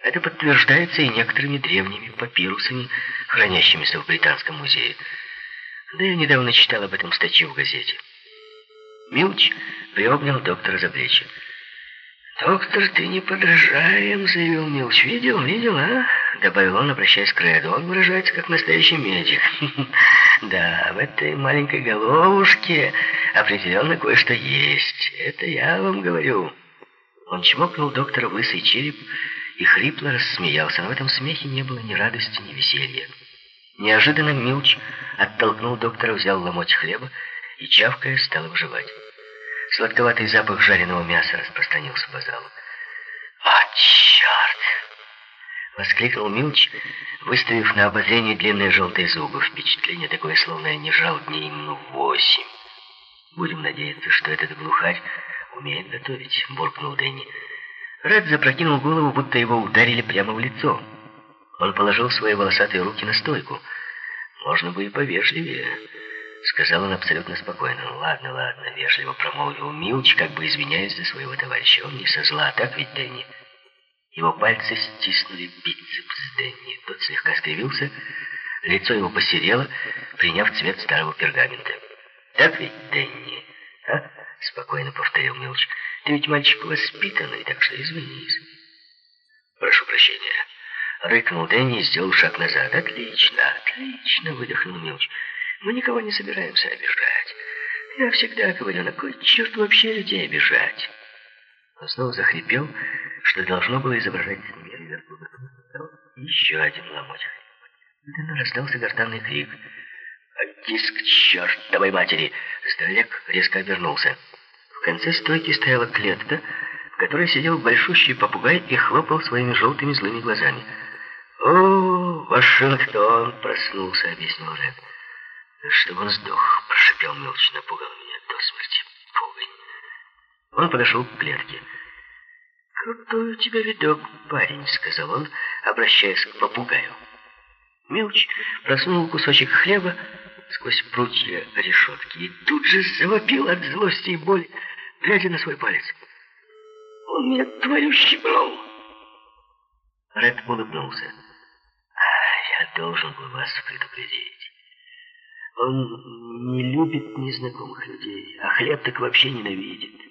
Это подтверждается и некоторыми древними папирусами, хранящимися в Британском музее. Да я недавно читал об этом статью в газете. Милч приобнял доктора за плечи. «Доктор, ты не подражаем», — заявил Милч. «Видел, видел, а?» — добавил он, обращаясь к Реду. «Он выражается как настоящий медик». «Да, в этой маленькой головушке определенно кое-что есть. Это я вам говорю». Он чмокнул доктора в лысый череп и хрипло рассмеялся, но в этом смехе не было ни радости, ни веселья. Неожиданно Милч оттолкнул доктора, взял ломоть хлеба и, чавкая, стал обживать. Сладковатый запах жареного мяса распространился по залу. «А, черт!» — воскликнул Милч, выставив на обозрение длинные желтые зубы. Впечатление такое, словно я не жал дней ну восемь. «Будем надеяться, что этот глухарь умеет готовить», — буркнул Дэнни. Ред запрокинул голову, будто его ударили прямо в лицо. Он положил свои волосатые руки на стойку. «Можно бы и повежливее». Сказал он абсолютно спокойно. «Ну, ладно, ладно», — вежливо промолвил Милч, как бы извиняясь за своего товарища. «Он не со зла, так ведь, Дэнни?» Его пальцы стиснули бицепс Дэнни. Тот слегка скривился, лицо его посерело, приняв цвет старого пергамента. «Так ведь, Дэнни?» «А?» — спокойно повторил Милч. «Ты ведь мальчик воспитанный, так что извинись». «Прошу прощения». Рыкнул Дэнни и сделал шаг назад. «Отлично, отлично!» — выдохнул Милч. Мы никого не собираемся обижать. Я всегда говорю, на кой черт вообще людей обижать? Он снова захрипел, что должно было изображать смерть. Еще один ломоть. Неожиданно раздался гортанный крик. «Диск чертовой матери!» Здоровяк резко обернулся. В конце стойки стояла клетка, в которой сидел большущий попугай и хлопал своими желтыми злыми глазами. «О, Вашингтон!» — проснулся, объяснил Ред. «Чтобы он сдох», — прошипел Мелч, напугал меня до смерти. Пугань. Он подошел к клетке. «Крутой у тебя видок, парень», — сказал он, обращаясь к попугаю. Мелч просунул кусочек хлеба сквозь прутья решетки и тут же завопил от злости и боли, глядя на свой палец. «Он меня твою щипнул!» Ред улыбнулся. «А, «Я должен был вас предупредить». Он не любит незнакомых людей, а хлеб так вообще ненавидит.